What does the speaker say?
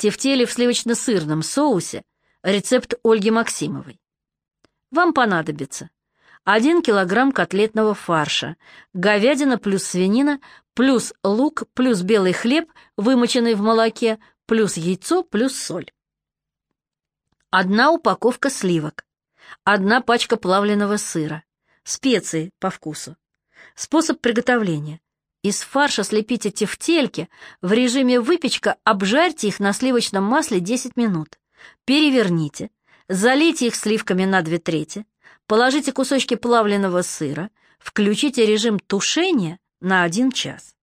Тефтели в сливочно-сырном соусе. Рецепт Ольги Максимовой. Вам понадобится 1 килограмм котлетного фарша, говядина плюс свинина, плюс лук, плюс белый хлеб, вымоченный в молоке, плюс яйцо, плюс соль. Одна упаковка сливок, одна пачка плавленного сыра, специи по вкусу. Способ приготовления. Из фарша слепите тефтельки, в режиме выпечка обжарьте их на сливочном масле 10 минут. Переверните, залейте их сливками на 2 трети, положите кусочки плавленного сыра, включите режим тушения на 1 час.